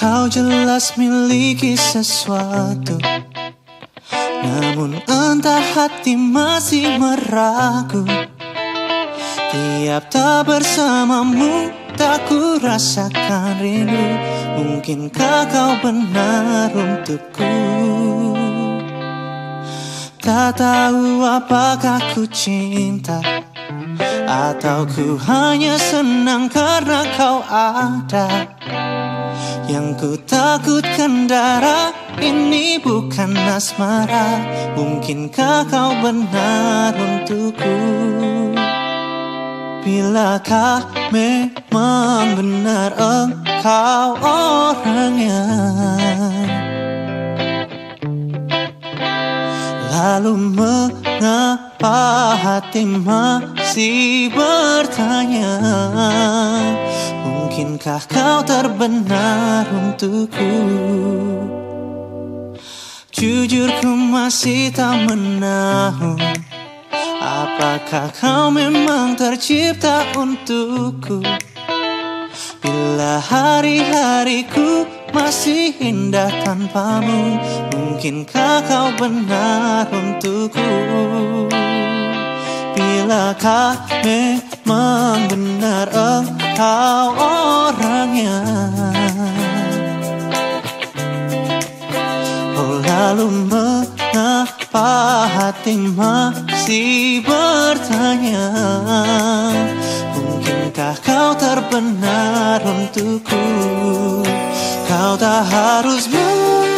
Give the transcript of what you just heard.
Kau jelas miliki sesuatu. Namun entah hati masih meragu. Tiap tak bersamamu tak ku rasakan rindu. Mungkinkah kau benar untukku? Tak tahu apakah ku cinta Atau ku hanya senang karena kau ada Yang ku takutkan darah ini bukan asmara. Mungkinkah kau benar untukku? Bilakah memang benar engkau orangnya? Lalu mengapa hati masih bertanya Mungkinkah kau terbenar untukku? Jujur ku masih tak menahu. Apakah kau memang tercipta untukku? Bila hari-hariku masih indah tanpamu Mungkinkah kau benar untukku? Bilakah memang benar engkau orangnya Oh lalu mengapa hati masih bertanya Mungkinkah kau terbenar untukku? Kau tak harus menunggu